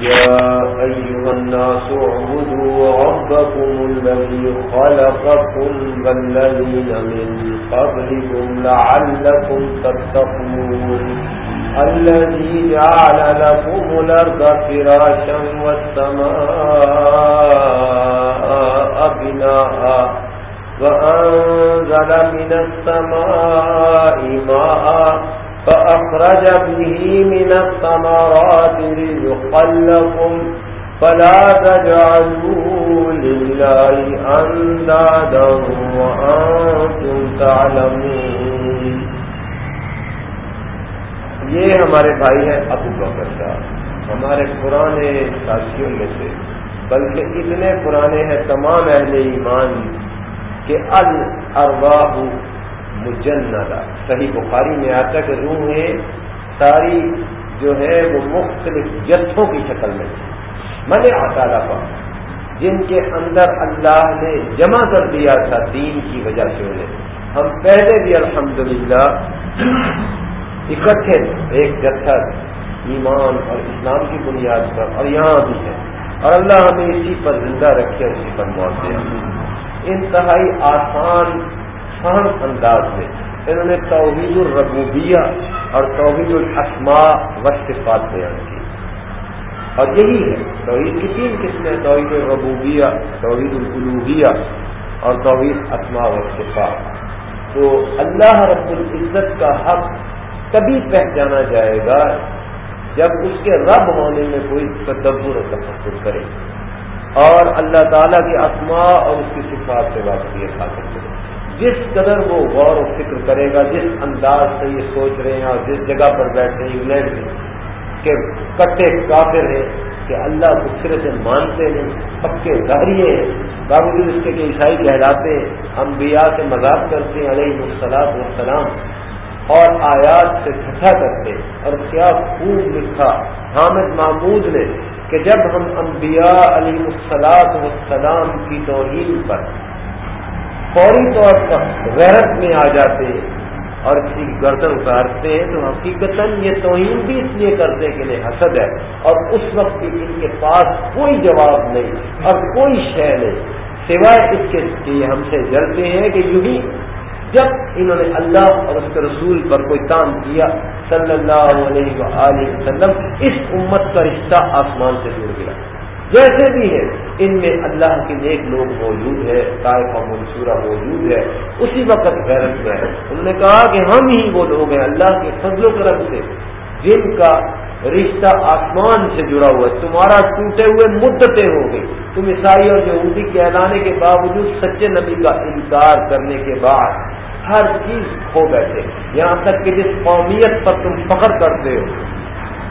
يا أيها الناس اعبدوا ربكم الذي خلقكم والذين من قبلكم لعلكم تتقون. الذي جعل لكم الأرض فراشا والسماء بناء. وأنزل من السماء ماء فأخرج به من الثمرات رزقا لكم فلا تجعلوا لله أندادا وأنتم تعلمون۔ یہ ہمارے بھائی ہیں ابو بکر صاحب ہمارے پرانے ساتھیوں میں سے، بلکہ اتنے پرانے ہیں تمام اہل ایمان کہ الرواہ مجندا صحیح بخاری میں آتا کہ روحیں ساری جو ہے وہ مختلف جتھوں کی شکل میں من اطالہ کا جن کے اندر اللہ نے جمع کر دیا تھا دین کی وجہ سے انہیں۔ ہم پہلے بھی الحمدللہ اکٹھے ایک جتھا ایمان اور اسلام کی بنیاد پر، اور یہاں بھی ہے اور اللہ ہمیں اسی پر زندہ رکھے اور اسی پر موت دیا انتہائی آسان فہم انداز میں انہوں نے توحید الربوبیہ اور توحید الاسماء و صفات بیان کی۔ اور یہی ہے، توحید کی تین قسمیں، توحید الربوبیہ، توحید القلوبیہ اور توحید اسماء و صفات۔ تو اللہ رب العزت کا حق کبھی پہچانا جائے گا جب اس کے رب ہونے میں کوئی تدبر و تفکر کرے۔ اور اللہ تعالیٰ کی اسماء اور اس کی صفات سے واقعیت حاصل کرے جس قدر وہ غور و فکر کرے گا، جس انداز سے یہ سوچ رہے ہیں اور جس جگہ پر بیٹھے ہیں انگلینڈ میں، کہ کٹے کافر ہیں، کہ اللہ دوسرے سے مانتے ہیں، پکے ظاہریے ہیں، باوجود اس کے کہ عیسائی کہلاتے ہیں، انبیاء سے مذاق کرتے ہیں، علیہ السلام والسلام، اور آیات سے ٹھٹا کرتے اور کیا خوب لکھا، حامد محمود نے کہ جب ہم انبیاء علیہ السلاط والسلام کی توہین پر فوری طور پر غیرت میں آ جاتے ہیں اور کسی کی گردن اتارتے ہیں تو حقیقت یہ توہین بھی اس لیے کرتے کہ انہیں حسد ہے اور اس وقت بھی ان کے پاس کوئی جواب نہیں اور کوئی شے نہیں۔ سوائے اس کے لیے ہم سے جلتے ہیں کہ یوں ہی جب انہوں نے اللہ اور اس کے رسول پر کوئی کام کیا، صلی اللہ علیہ وسلم، اس امت کا رشتہ آسمان سے جڑ گیا۔ جیسے بھی ہے، ان میں اللہ کے نیک لوگ موجود ہے طائفہ منصورہ موجود ہے اسی وقت غیرت میں ہے۔ انہوں نے کہا کہ ہم ہی وہ لوگ ہیں اللہ کے فضل و کرم سے، جن کا رشتہ آسمان سے جڑا ہوا ہے۔ تمہارا ٹوٹے ہوئے مدتیں ہو گئی تم عیسائی اور یہودی کے اعلانے کے باوجود سچے نبی کا انکار کرنے کے بعد ہر چیز کھو بیٹھے۔ یہاں تک کہ جس قومیت پر تم فخر کرتے ہو،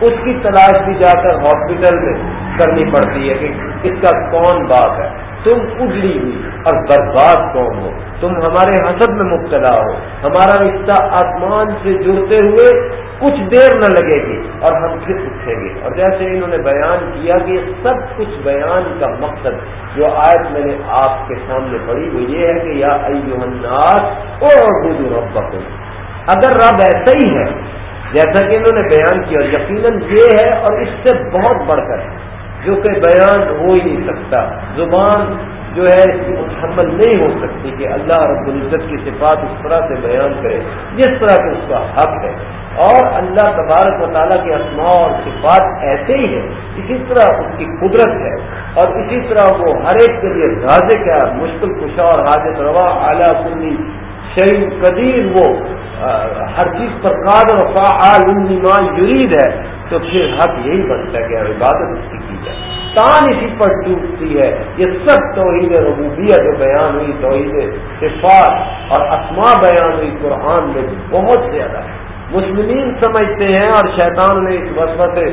اس کی تلاش بھی جا کر ہاسپٹل میں کرنی پڑتی ہے کہ اس کا کون بات ہے۔ تم اجلی ہوئی اور برباد کون ہو۔ تم ہمارے حسد میں مبتلا ہو۔ ہمارا رشتہ آسمان سے جڑتے ہوئے کچھ دیر نہ لگے گی اور ہم پھر اٹھیں گے۔ اور جیسے انہوں نے بیان کیا کہ سب کچھ بیان کا مقصد جو آیت میں نے آپ کے سامنے پڑھی وہ یہ ہے کہ یا الناس اور رب اگر رب ایسا ہی ہے، جیسا کہ انہوں نے بیان کیا، اور یقیناً یہ ہے اور اس سے بہت بڑھ کر، جو کہ بیان ہو ہی نہیں سکتا، زبان جو ہے اس کی مکمل نہیں ہو سکتی کہ اللہ رب العزت کی صفات اس طرح سے بیان کرے، جس طرح سے اس کا حق ہے۔ اور اللہ تبارک و تعالیٰ کے اسماء اور صفات ایسے ہی ہے اسی طرح اس کی قدرت ہے۔ اور اسی طرح وہ ہر ایک کے لیے رازق ہے، مشکل کشا اور حاجت روا اعلیٰ کلی شعیب قدیر، وہ ہر چیز پر قادر فعال مان یرید ہے۔ تو پھر حق یہی بنتا ہے کہ عبادت اس کی تان اسی پر ٹوٹتی ہے۔ یہ سب توحید ربوبیہ جو بیان ہوئی، توحید صفات اور اسما بیان ہوئی قرآن میں بہت زیادہ ہے۔ مسلمین سمجھتے ہیں اور شیطان نے اس وسوسے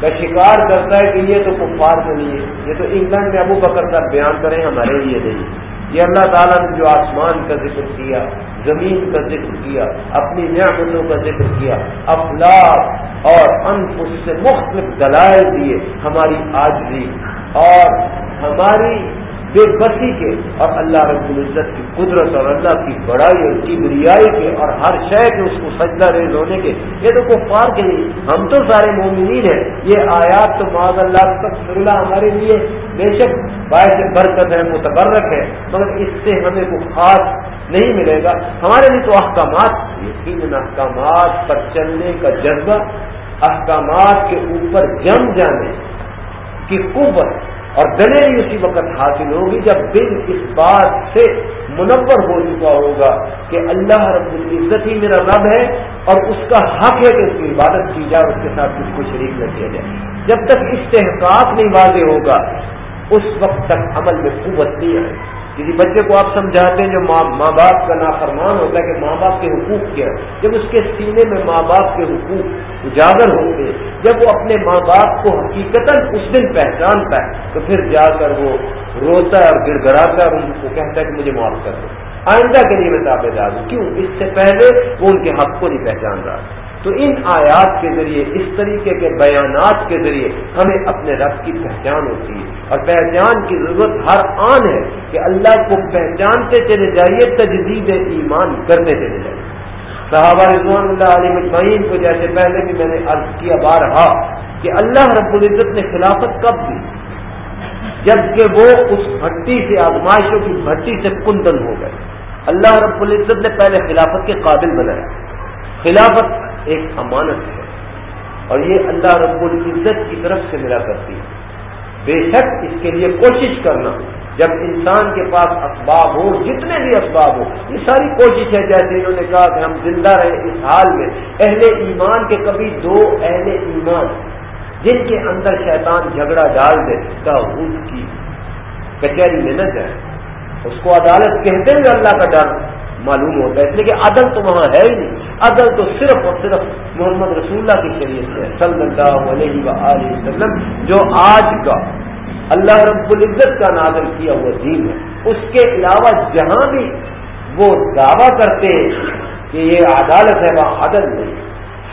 کا شکار کرتا ہے کہ یہ تو کفار نہیں ہے یہ تو انگلینڈ میں ابو بکر کا بیان کریں، ہمارے لیے نہیں۔ یہ اللہ تعالیٰ نے جو آسمان کا ذکر کیا، زمین کا ذکر کیا، اپنی نعمتوں کا ذکر کیا افلاق اور ان سے مختلف دلائل دیے، ہماری آجری اور ہماری بے بسی کے اور اللہ رب العزت کی قدرت اور اللہ کی بڑائی اور کبریائی کے اور ہر شے کے اس کو سجدہ ریز ہونے کے، یہ تو کفار کے لیے، ہم تو سارے مومنین ہیں۔ یہ آیات تو معذ اللہ تک اللہ ہمارے لیے بے شک باعث برکت ہے، متبرک ہے، مگر اس سے ہمیں کوئی خاص نہیں ملے گا۔ ہمارے لیے تو احکامات، یقین احکامات پر چلنے کا جذبہ، احکامات کے اوپر جم جانے کی قوت اور دلیری اسی وقت حاصل ہوگی جب دل اس بات سے منور ہو چکا ہوگا کہ اللہ رب العزت ہی میرا رب ہے اور اس کا حق ہے کہ اس کی عبادت کی جائے اس کے ساتھ کچھ کو شریک نہ کیا جائے۔ جب تک استحقاق نہیں واضح ہوگا، اس وقت تک عمل میں قوت نہیں آئے۔ کسی بچے کو آپ سمجھاتے ہیں جو ماں باپ کا نافرمان ہوتا ہے کہ ماں باپ کے حقوق کیا جب اس کے سینے میں ماں باپ کے حقوق اجاگر ہوتے ہیں جب وہ اپنے ماں باپ کو حقیقت اس دن پہچانتا ہے، تو پھر جا کر وہ روتا ہے اور گڑ گڑاتا ہے اور ان کو کہتا ہے کہ مجھے معاف کر دو۔ آئندہ کے لیے میں تابے دار ہوں۔ کیوں؟ اس سے پہلے وہ ان کے حق کو نہیں پہچان رہا۔ تو ان آیات کے ذریعے، اس طریقے کے بیانات کے ذریعے ہمیں اپنے رب کی پہچان ہوتی ہے۔ اور پہچان کی ضرورت ہر آن ہے کہ اللہ کو پہچانتے چلے جائیے، تجدید ایمان کرنے چلے جائیے۔ صحابہ رضوان اللہ علیہ مجمعین کو جیسے پہلے بھی میں نے عرض کیا بار ہا کہ اللہ رب العزت نے خلافت کب دی؟ جبکہ وہ اس بھٹی سے، آزمائشوں کی بھٹی سے کندن ہو گئے۔ اللہ رب العزت نے پہلے خلافت کے قابل بنایا۔ خلافت ایک امانت ہے۔ اور یہ اللہ رب العزت کی طرف سے ملا کرتی ہے۔ بے شک اس کے لیے کوشش کرنا، جب انسان کے پاس اسباب ہو جتنے بھی اسباب ہو یہ ساری کوشش ہے، جیسے انہوں نے کہا کہ ہم زندہ رہے اس حال میں۔ اہل ایمان کے کبھی دو اہل ایمان، جن کے اندر شیطان جھگڑا ڈال دے کا کی کچہری میں نہ جائے۔ اس کو عدالت کہتے ہوئے اللہ کا ڈر۔ معلوم ہوتا ہے۔ اس لیے کہ عدل تو وہاں ہے ہی نہیں۔ عدل تو صرف اور صرف محمد رسول اللہ کی شریعت سے صلی اللہ علیہ وآلہ وسلم، جو آج کا اللہ رب العزت کا نازل کیا ہوا دین ہے۔ اس کے علاوہ جہاں بھی وہ دعویٰ کرتے ہیں کہ یہ عدالت ہے، وہاں عدل نہیں۔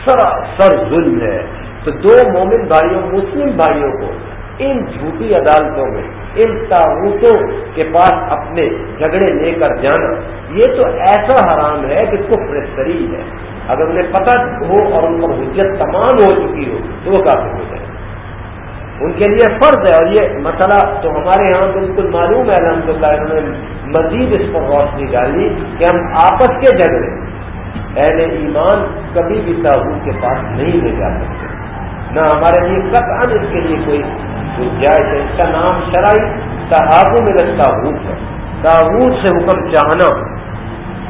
سر سر ظلم ہے۔ تو دو مومن بھائیوں، مسلم بھائیوں کو ان جھوٹی عدالتوں میں ان تعوتوں کے پاس اپنے جھگڑے لے کر جانا۔ یہ تو ایسا حرام ہے کہ کفر شریف ہے۔ اگر انہیں پتہ ہو اور ان پر حجت تمام ہو چکی ہو تو وہ کافی ہو جائے۔ ان کے لیے فرض ہے اور یہ مسئلہ تو ہمارے یہاں بالکل معلوم ہے۔ الحمد للہ، انہوں نے مزید اس پر روشنی ڈالی کہ ہم آپس کے جھگڑے اہل ایمان کبھی بھی تعبت کے پاس نہیں لے جا سکتے۔ نہ ہمارے لیے قطعا اس کے لیے کوئی گنجائش ہے۔ اس کا نام شرائی تحابو میں لگتا ہے۔ تاغوت سے حکم چاہنا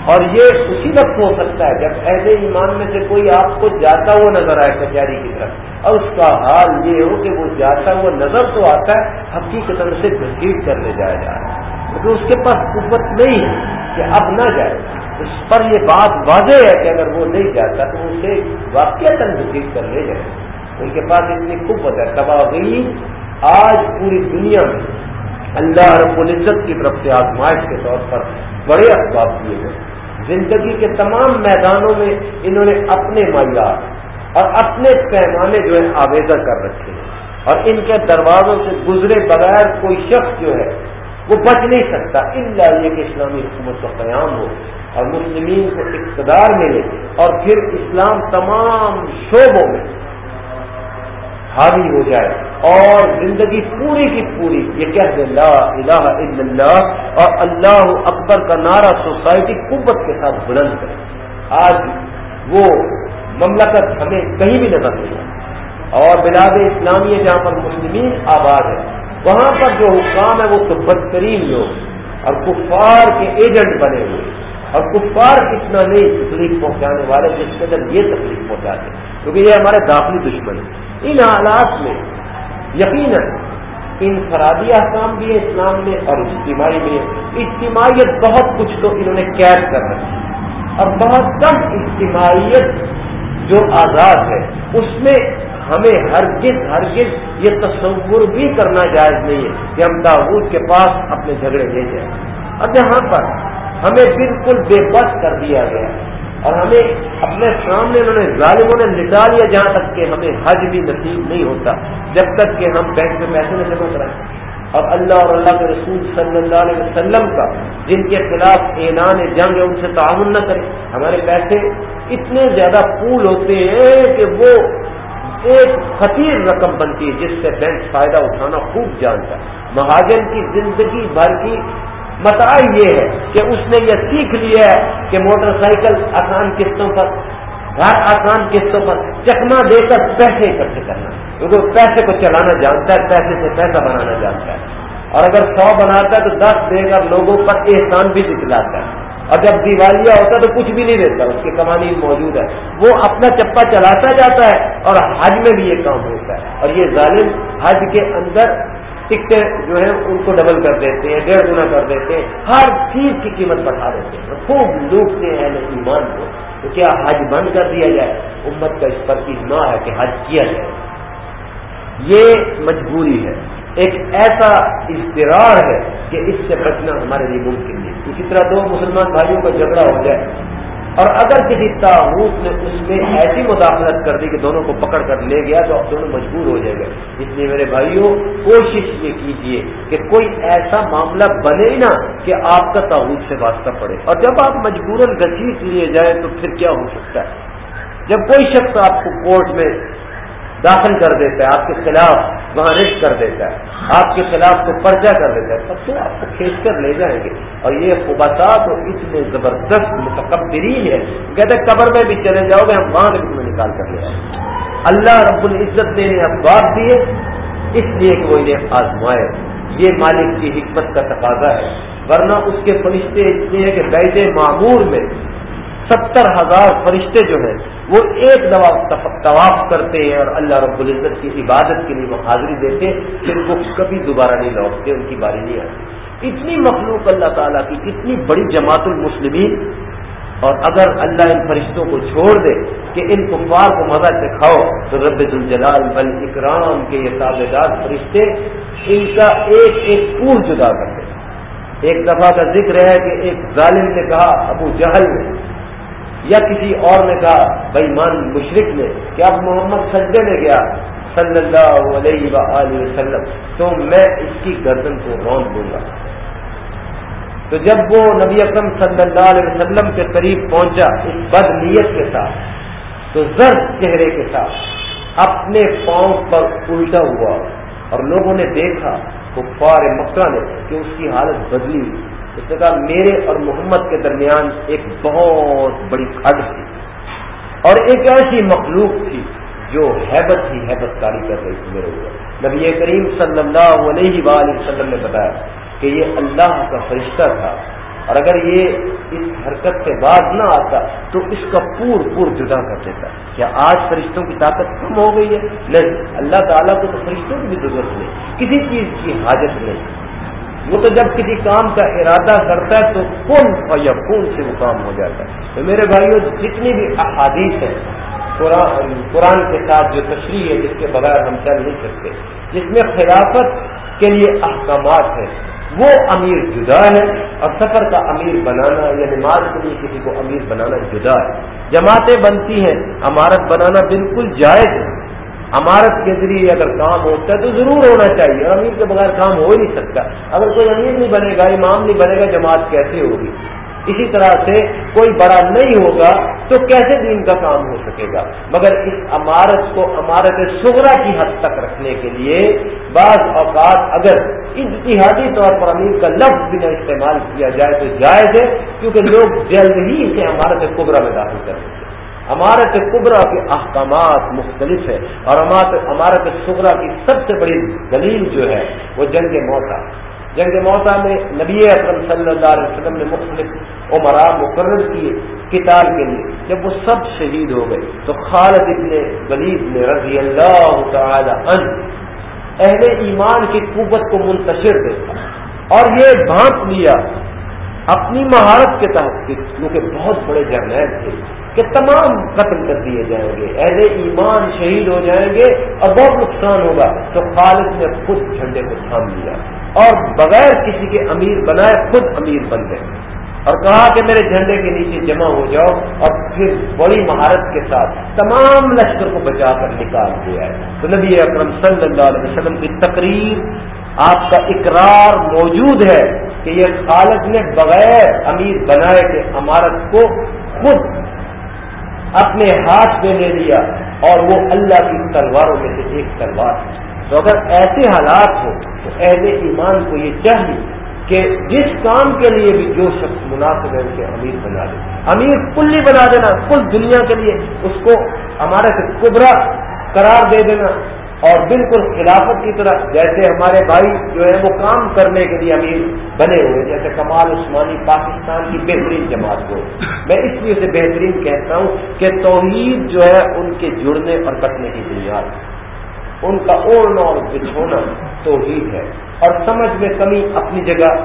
اور یہ اسی وقت ہو سکتا ہے جب ایسے ایمان میں سے کوئی آپ کو جاتا ہوا نظر آئے کچہری کی طرف۔ اور اس کا حال یہ ہو کہ وہ جاتا ہوا نظر تو آتا ہے حقیقت سے گھسیٹ کر لے جایا جا رہا ہے۔ کیونکہ اس کے پاس قوت نہیں ہے کہ اب نہ جائے۔ اس پر یہ بات واضح ہے کہ اگر وہ نہیں جاتا تو اسے واقع تن کر لے جائے۔ ان کے پاس اتنی قوت ہے تباہی آج پوری دنیا میں اللہ رب العزت کی طرف سے آزمائش کے طور پر بڑے اسباب کیے گئے۔ زندگی کے تمام میدانوں میں انہوں نے اپنے معیار اور اپنے پیمانے جو ہے آویزہ کر رکھے ہیں۔ اور ان کے دروازوں سے گزرے بغیر کوئی شخص جو ہے وہ بچ نہیں سکتا۔ اللہ یہ کہ اسلامی حکومت کا قیام ہو اور مسلمین کو اقتدار ملے اور پھر اسلام تمام شعبوں میں حاوی ہو جائے۔ اور زندگی پوری کی پوری یہ کہہ دے لا الہ الا اللہ اور اللہ اکبر کا نعرہ سوسائٹی قوت کے ساتھ بلند کرے۔ آج وہ مملکت ہمیں کہیں بھی نظر نہیں اور بلاد اسلامی جہاں پر مسلمین آباد ہے وہاں پر جو حکام ہے وہ تو بدترین لوگ۔ اور کفار کے ایجنٹ بنے ہوئے۔ اور کفار اتنا نہیں تکلیف پہنچانے والے، جس کے اندر یہ تکلیف پہنچاتے کیونکہ یہ ہمارے داخلی دشمن ہیں۔ ان حالات میں یقیناً انفرادی احکام بھی ہے اسلام میں اور اجتماعی بھی ہے اجتماعیت بہت کچھ تو انہوں نے قید کر رکھی اور بہت کم اجتماعیت جو آزاد ہے، اس میں ہمیں ہرگز ہرگز یہ تصور بھی کرنا جائز نہیں ہے کہ ہم داود کے پاس اپنے جھگڑے لے جائیں۔ اور جہاں پر ہمیں بالکل بے بس کر دیا گیا ہے۔ اور ہمیں اپنے سامنے انہوں نے ظالموں نے لٹا لیا جہاں تک کہ ہمیں حج بھی نصیب نہیں ہوتا، جب تک کہ ہم بینک میں پیسے نہیں جمع کرائیں اور اللہ اور اللہ کے رسول صلی اللہ علیہ وسلم کا، جن کے خلاف اعلان جنگ ہے، ان سے تعاون نہ کرے ہمارے پیسے اتنے زیادہ پول ہوتے ہیں کہ وہ ایک خطیر رقم بنتی ہے، جس سے بینک فائدہ اٹھانا خوب جانتا ہے۔ مہاجن کی زندگی بھر کی متا یہ ہے کہ اس نے یہ سیکھ لیا ہے کہ موٹر سائیکل آسان قسطوں پر، گھر آسان قسطوں پر چکما دے کر پیسے اکٹھے کرنا۔ کیونکہ پیسے کو چلانا جانتا ہے، پیسے سے پیسہ بنانا جانتا ہے۔ اور اگر سو بناتا ہے تو دس دے کر لوگوں پر احسان بھی دکھلاتا ہے۔ اور جب دیوالیہ ہوتا ہے تو کچھ بھی نہیں دیتا، اس کی قوانین موجود ہے وہ اپنا چپا چلاتا جاتا ہے اور حج میں بھی یہ کام ہوتا ہے۔ اور یہ ظالم حج کے اندر ٹکٹیں جو ہیں ان کو ڈبل کر دیتے ہیں، ڈیڑھ گنا کر دیتے ہیں۔ ہر چیز کی قیمت بڑھا دیتے ہیں۔ خوب لوٹتے ہیں ایمان کو تو کیا حج بند کر دیا جائے۔ امت کا اس پر نہ ہے کہ حج کیا جائے۔ یہ مجبوری ہے۔ ایک ایسا اشترار ہے کہ اس سے بچنا ہمارے لیے ممکن نہیں۔ اسی طرح دو مسلمان بھائیوں کا جھگڑا ہو جائے۔ اور اگر کسی تعاوت نے اس میں ایسی مداخلت کر دی کہ دونوں کو پکڑ کر لے گیا تو آپ دونوں مجبور ہو جائے گا اس لیے میرے بھائیوں، کوشش یہ کیجیے کہ کوئی ایسا معاملہ بنے ہی کہ آپ کا تعاوت سے واسطہ پڑے۔ اور جب آپ مجبوراً گھسیٹ لیے جائیں تو پھر کیا ہو سکتا ہے؟ جب کوئی شخص آپ کو کورٹ میں داخل کر دیتا ہے، آپ کے خلاف وہاں رش کر دیتا ہے، آپ کے خلاف کو پرچہ کر دیتا ہے، تب تو آپ کو کھینچ کر لے جائیں گے۔ اور یہ خباتا تو اتنے زبردست متکبرین ہے کہتے ہیں قبر میں بھی چلے جاؤ گے، ہم وہاں سے تمہیں نکال کر لے آئے اللہ رب العزت نے انہیں اخبار دیے، اس لیے کہ وہ انہیں آزمائے۔ یہ مالک کی حکمت کا تقاضا ہے، ورنہ اس کے فرشتے اس لیے کہ بیت معمور میں ستر ہزار فرشتے جو ہیں، وہ ایک دفعہ طواف کرتے ہیں اور اللہ رب العزت کی عبادت کے لیے وہ حاضری دیتے پھر وہ کبھی دوبارہ نہیں لوٹتے، ان کی باری نہیں آتی۔ اتنی مخلوق اللہ تعالیٰ کی، اتنی بڑی جماعت المسلمین۔ اور اگر اللہ ان فرشتوں کو چھوڑ دے کہ ان کفار کو مزہ سکھاؤ تو رب الجلال بل اکرام کے یہ تابے دار فرشتے ان کا ایک ایک پور جدا کر دے ایک دفعہ کا ذکر ہے کہ ایک ظالم نے کہا، ابو جہل نے یا کسی اور نے کہا، بھائی مان مشرق نے کہ اب محمد سجدے میں گیا؟ صلی اللہ علیہ وآلہ وسلم. تو میں اس کی گردن کو رون دوں گا۔ تو جب وہ نبی اکرم صلی اللہ علیہ وسلم کے قریب پہنچا اس بد نیت کے ساتھ، تو زرد چہرے کے ساتھ اپنے پاؤں پر الٹا ہوا اور لوگوں نے دیکھا، کفار مکہ نے کہ اس کی حالت بدلی اس نے کہا میرے اور محمد کے درمیان ایک بہت بڑی کھڈ تھی اور ایک ایسی مخلوق تھی جو حیبت ہی حیبت کاری کر رہی تھی میرے اوپر۔ نبی کریم صلی اللہ علیہ وآلہ وسلم نے بتایا کہ یہ اللہ کا فرشتہ تھا اور اگر یہ اس حرکت سے باز نہ آتا تو اس کا پور پور جدا کر دیتا۔ کیا آج فرشتوں کی طاقت کم ہو گئی ہے؟ نہیں، اللہ تعالیٰ کو تو فرشتوں کی بھی ضرورت نہیں، کسی چیز کی حاجت نہیں۔ وہ تو جب کسی کام کا ارادہ کرتا ہے تو کون یا کون سے وہ کام ہو جاتا ہے۔ تو میرے بھائیوں جتنی بھی احادیث ہیں، قرآن کے ساتھ جو تشریح ہے، جس کے بغیر ہم چل نہیں سکتے۔ جس میں خلافت کے لیے احکامات ہیں۔ وہ امیر جدا ہے اور سفر کا امیر بنانا یا نماز کے لیے کسی کو امیر بنانا جدا ہے۔ جماعتیں بنتی ہیں، عمارت بنانا بالکل جائز ہے۔ عمارت کے ذریعے اگر کام ہوتا ہے تو ضرور ہونا چاہیے اور امیر کے بغیر کام ہو ہی نہیں سکتا۔ اگر کوئی امیر نہیں بنے گا، امام نہیں بنے گا، جماعت کیسے ہوگی؟ اسی طرح سے کوئی بڑا نہیں ہوگا تو کیسے دین کا کام ہو سکے گا؟ مگر اس عمارت کو عمارت سغرا کی حد تک رکھنے کے لیے بعض اوقات اگر اتحادی طور پر امیر کا لفظ بھی نہ استعمال کیا جائے تو جائز ہے، کیونکہ لوگ جلد ہی اسے عمارت قبرا میں داخل کر سکتے عمارت قبرا کے احکامات مختلف ہے اور عمارت قبرا کی سب سے بڑی دلیل جو ہے وہ جنگ موتا جنگ موتا میں نبی اکرم صلی اللہ علیہ وسلم نے مختلف عمرا مقرر کیے کتاب کے لیے۔ جب وہ سب شہید ہو گئے تو خالد ابن ولید نے رضی اللہ تعالی عنہ اہل ایمان کی قوت کو منتشر دیکھا اور یہ بھانپ لیا اپنی مہارت کے تحت کیونکہ بہت بڑے جرنیل تھے۔ کہ تمام قتل کر دیے جائیں گے۔ اہل ایمان شہید ہو جائیں گے اور بہت نقصان ہوگا۔ تو خالد نے خود جھنڈے کو تھام لیا۔ اور بغیر کسی کے امیر بنائے خود امیر بن گئے۔ اور کہا کہ میرے جھنڈے کے نیچے جمع ہو جاؤ۔ اور پھر بڑی مہارت کے ساتھ تمام لشکر کو بچا کر نکال دیا ہے تو نبی اکرم صلی اللہ علیہ وسلم کی تقریر آپ کا اقرار موجود ہے کہ یہ خالد نے بغیر امیر بنائے کے عمارت کو خود اپنے ہاتھ میں لے لیا اور وہ اللہ کی تلواروں میں سے ایک تلوار ہے۔ تو اگر ایسے حالات ہو تو اہل ایمان کو یہ چاہیے کہ جس کام کے لیے بھی جو شخص مناسب ہے اسے امیر بنا دے۔ امیر کلی بنا دینا، کل دنیا کے لیے اس کو ہمارے سے کبرا قرار دے دینا۔ اور بالکل خلافت کی طرح جیسے ہمارے بھائی جو ہے وہ کام کرنے کے لیے امیر بنے ہوئے، جیسے کمال عثمانی پاکستان کی بہترین جماعت کو۔ میں اس لیے سے بہترین کہتا ہوں کہ توحید جو ہے ان کے جڑنے اور کٹنے کی بنیاد۔ ان کا اوڑھنا اور بچھونا توحید ہے۔ اور سمجھ میں کمی اپنی جگہ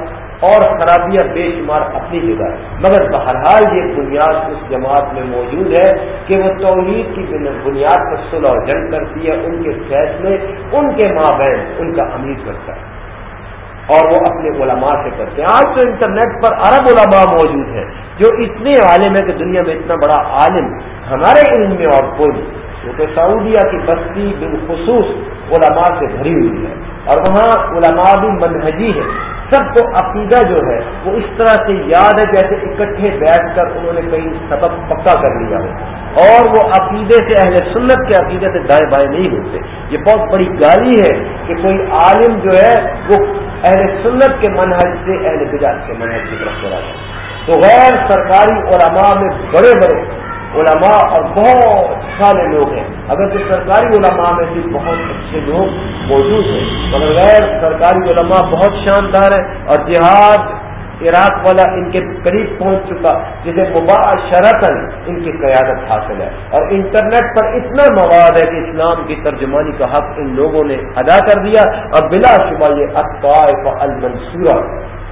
اور خرابیاں بے شمار اپنی جگہ مگر بہرحال یہ بنیاد اس جماعت میں موجود ہے کہ وہ توحید کی بنیاد پر صلح اور جنگ کرتی ہے، ان کے فیصلے، ان کے ماں بہن ان کا امیر کرتا ہے۔ اور وہ اپنے علماء سے کرتے ہیں۔ آج تو انٹرنیٹ پر عرب علماء موجود ہیں جو اتنے عالم ہے کہ دنیا میں اتنا بڑا عالم ہمارے علم میں اور کوئی کیونکہ سعودیہ کی بستی بالخصوص علماء سے بھری ہوئی ہے۔ اور وہاں علماء بھی منہجی ہے سب کو عقیدہ جو ہے وہ اس طرح سے یاد ہے جیسے اکٹھے بیٹھ کر انہوں نے کئی سبق پکا کر لیا ہو۔ اور وہ عقیدے سے اہل سنت کے عقیدے سے دائیں بائیں نہیں ہوتے۔ یہ بہت بڑی گالی ہے کہ کوئی عالم جو ہے وہ اہل سنت کے منحج سے اہل بجاج کے منحج کی طرف چلا جائے تو غیر سرکاری علماء میں بڑے بڑے علماء اور بہت سارے لوگ ہیں۔ اگر کہ سرکاری علماء میں بھی بہت اچھے لوگ موجود ہیں، مگر غیر سرکاری علماء بہت شاندار ہیں اور جہاد عراق والا ان کے قریب پہنچ چکا، جسے مباشرتاً ان کی قیادت حاصل ہے۔ اور انٹرنیٹ پر اتنا مواد ہے کہ اسلام کی ترجمانی کا حق ان لوگوں نے ادا کر دیا، اور بلا شبہ یہ اطائف المنصورہ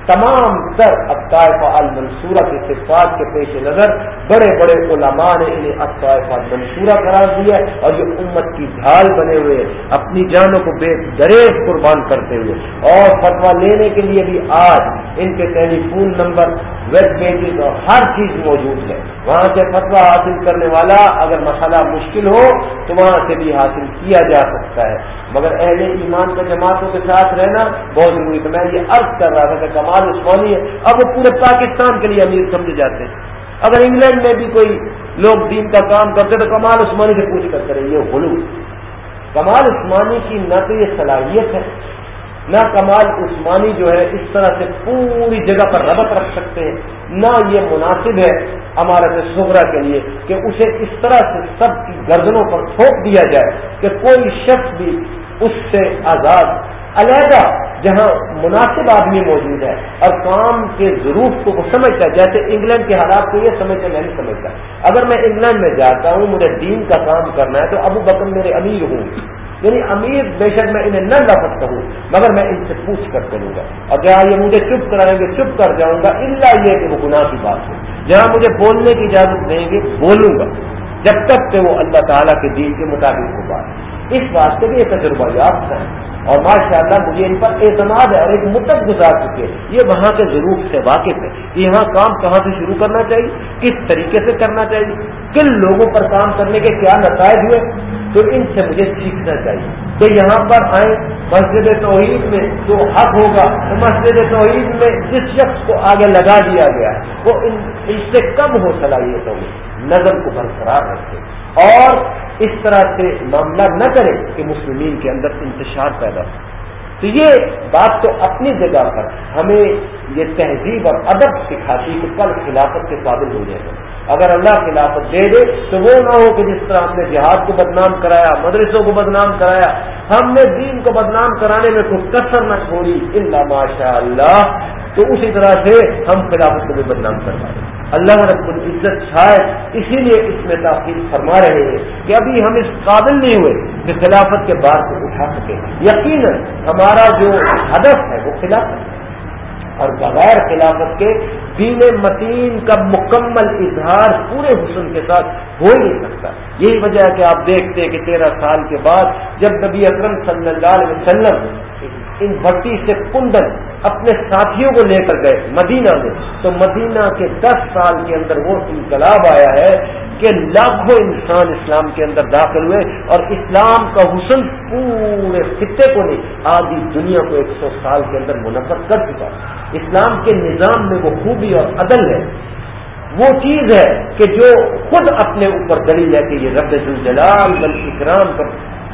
تمام تر اطائفہ المنصورہ کے صفات کے پیش نظر بڑے بڑے علماء نے انہیں اطائفہ المنصورہ قرار دیا اور یہ امت کی ڈھال بنے ہوئے اپنی جانوں کو بے دریز قربان کرتے ہوئے۔ اور فتوا لینے کے لیے بھی آج ان کے telephone number web pages اور ہر چیز موجود ہے۔ وہاں سے فتوا حاصل کرنے والا اگر مسئلہ مشکل ہو تو وہاں سے بھی حاصل کیا جا سکتا ہے۔ مگر اہل ایمان کا جماعتوں کے ساتھ رہنا بہت ضروری ہے۔ میں یہ عرض کر رہا تھا کہ کمال عثمانی ہے۔ اب وہ پورے پاکستان کے لیے امیر سمجھے جاتے ہیں۔ اگر انگلینڈ میں بھی کوئی لوگ دین کا کام کرتے تو کمال عثمانی سے پوچھ کر کریں۔ یہ غلو۔ کمال عثمانی کی نہ تو یہ صلاحیت ہے نہ کمال عثمانی جو ہے اس طرح سے پوری جگہ پر ربط رکھ سکتے ہیں، نہ یہ مناسب ہے ہمارا سغرا کے لیے کہ اسے اس طرح سے سب کی گردنوں پر تھوک دیا جائے کہ کوئی شخص بھی اس سے آزاد، علیحدہ جہاں مناسب آدمی موجود ہے اور کام کے ضرور کو وہ سمجھتا ہے، جیسے انگلینڈ کے حالات کو یہ سمجھتا میں نہیں سمجھتا۔ اگر میں انگلینڈ میں جاتا ہوں، مجھے دین کا کام کرنا ہے تو ابو بکر میرے امیر ہوں۔ یعنی امیر بے شک میں انہیں نہ لا سکتا ہوں مگر میں ان سے پوچھ کر چلوں گا۔ اور جہاں یہ مجھے چپ کرائیں گے، چپ کر جاؤں گا اللہ یہ کہ وہ گناہ کی بات ہو جہاں مجھے بولنے کی اجازت دیں گے، بولوں گا۔ جب تک کہ وہ اللہ تعالیٰ کے دین کے مطابق ہو بات۔ اس واسطے بھی یہ تجربہ یافت ہے اور ماشاء اللہ مجھے ان پر اعتماد ہے اور ایک مدت گزار چکے یہ وہاں کے ضرور سے واقف ہے کہ یہاں کام کہاں سے شروع کرنا چاہیے؟ کس طریقے سے کرنا چاہیے؟ کن لوگوں پر کام کرنے کے کیا نتائج ہوئے؟ تو ان سے مجھے سیکھنا چاہیے۔ کہ یہاں پر آئیں مسجد توحید میں جو حق ہوگا۔ تو مسجد توحید میں جس شخص کو آگے لگا دیا گیا وہ ان سے کم ہو صلاحیتوں میں نظر کو برقرار رکھے۔ اور اس طرح سے معاملہ نہ کرے کہ مسلمین کے اندر انتشار پیدا ہو۔ تو یہ بات تو اپنی جگہ پر ہمیں یہ تہذیب اور ادب سکھاتی کہ کل خلافت کے قابل ہو جائے۔ گا اگر اللہ خلافت دے دے تو وہ نہ ہو کہ جس طرح ہم نے جہاد کو بدنام کرایا، مدرسوں کو بدنام کرایا، ہم نے دین کو بدنام کرانے میں کوئی کثر نہ چھوڑی اللہ ماشاء اللہ تو اسی طرح سے ہم خلافت کو بھی بدنام کروا دیں اللہ رب العزت شاید اسی لیے اس میں تاخیر فرما رہے ہیں کہ ابھی ہم اس قابل نہیں ہوئے کہ خلافت کے بار کو اٹھا سکے یقیناً ہمارا جو ہدف ہے وہ خلافت ہے۔ اور بغیر خلافت کے دین متین کا مکمل اظہار پورے حسن کے ساتھ ہو ہی نہیں سکتا۔ یہی وجہ ہے کہ آپ دیکھتے ہیں کہ تیرہ سال کے بعد جب نبی اکرم صلی اللہ علیہ وسلم ان بھٹی سے کندن اپنے ساتھیوں کو لے کر گئے مدینہ میں۔ تو مدینہ کے دس سال کے اندر وہ انقلاب آیا ہے کہ لاکھوں انسان اسلام کے اندر داخل ہوئے اور اسلام کا حسن پورے خطے کو نہیں، آدھی دنیا کو ایک سو سال کے اندر منعقد کر چکا۔ اسلام کے نظام میں وہ خوبی اور عدل ہے۔ وہ چیز ہے کہ جو خود اپنے اوپر دلیل ہے کہ یہ رب الجلال بل اکرام پر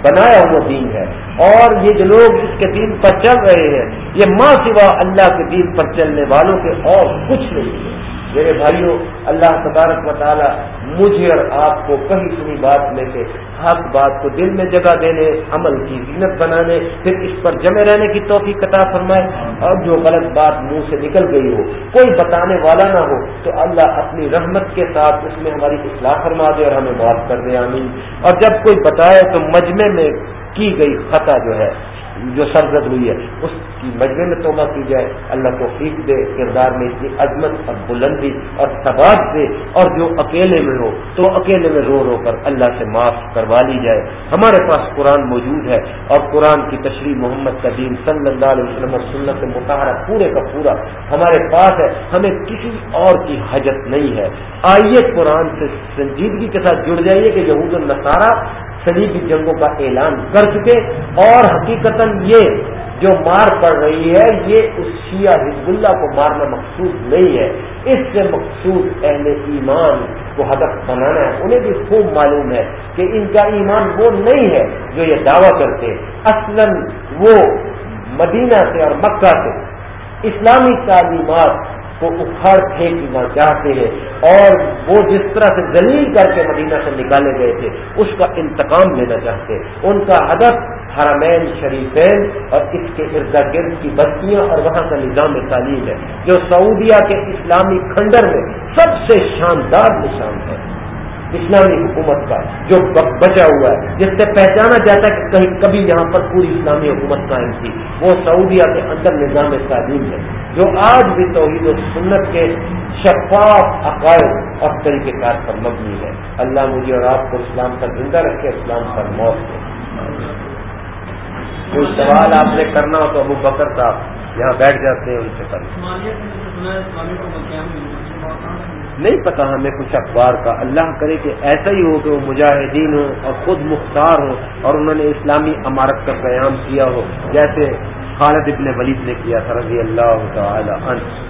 بنایا ہوا دین ہے۔ اور یہ جو لوگ اس کے دین پر چل رہے ہیں، یہ ماں سوا اللہ کے دین پر چلنے والوں کے اور کچھ نہیں ہے۔ میرے بھائیوں اللہ تبارک و تعالی مجھے اور آپ کو کہیں سنی بات میں سے حق بات کو دل میں جگہ دینے، عمل کی زینت بنانے، پھر اس پر جمے رہنے کی توفیق عطا فرمائے۔ اور جو غلط بات منہ سے نکل گئی ہو، کوئی بتانے والا نہ ہو، تو اللہ اپنی رحمت کے ساتھ اس میں ہماری اصلاح فرما دے اور ہمیں معاف کر دے، آمین۔ اور جب کوئی بتائے تو مجمے میں کی گئی خطا جو ہے جو سرزد ہوئی ہے، اس کی مجمے میں توبہ کی جائے، اللہ کو فیق دے، کردار میں اتنی عظمت اور بلندی اور ثبات دے، اور جو اکیلے میں ہو، تو اکیلے میں رو رو کر اللہ سے معاف کروا لی جائے۔ ہمارے پاس قرآن موجود ہے، اور قرآن کی تشریح محمد کا دین صلی اللہ علیہ وسلم اور سنت مطالعہ پورے کا پورا ہمارے پاس ہے۔ ہمیں کسی اور کی حجت نہیں ہے۔ آئیے قرآن سے سنجیدگی کے ساتھ جڑ جائیے کہ یہود النصارہ صلیبی جنگوں کا اعلان کر چکے اور حقیقت یہ جو مار پڑ رہی ہے، یہ اس شیعہ حزب اللہ کو مارنا مقصود نہیں ہے۔ اس سے مقصود اہل ایمان کو ہدف بنانا ہے۔ انہیں بھی خوب معلوم ہے کہ ان کا ایمان وہ نہیں ہے جو یہ دعویٰ کرتے۔ اصلا وہ مدینہ سے اور مکہ سے۔ اسلامی تعلیمات کو اکھاڑ پھینکنا چاہتے ہیں اور وہ جس طرح سے دلیل کر کے مدینہ سے نکالے گئے تھے، اس کا انتقام لینا چاہتے۔ ان کا ہدف حرمین شریفین اور اس کے ارد گرد کی بستیاں اور وہاں کا نظام تعلیم ہے، جو سعودیہ کے اسلامی کھنڈر میں سب سے شاندار نشان ہے۔ اسلامی حکومت کا جو بچا ہوا ہے، جس سے پہچانا جاتا ہے کہ کہیں کبھی یہاں پر پوری اسلامی حکومت قائم تھی۔ وہ سعودیہ کے اندر نظام تعلیم ہے، جو آج بھی توحید و سنت کے شفاف عقائد اور طریقہ کار پر مبنی ہے۔ اللہ مجھے اور آپ کو اسلام کا زندہ رکھے، اسلام پر موت دے۔ کوئی سوال آپ نے کرنا ہو تو ابو بکر صاحب یہاں بیٹھ جاتے ہیں ان سے۔ کریں نہیں پتا ہمیں کچھ اخبار کا۔ اللہ کرے کہ ایسا ہی ہو کہ وہ مجاہدین ہو اور خود مختار ہو اور انہوں نے اسلامی عمارت کا قیام کیا ہو، جیسے خالد ابن ولید نے کیا تھا، رضی اللہ تعالی عنہ۔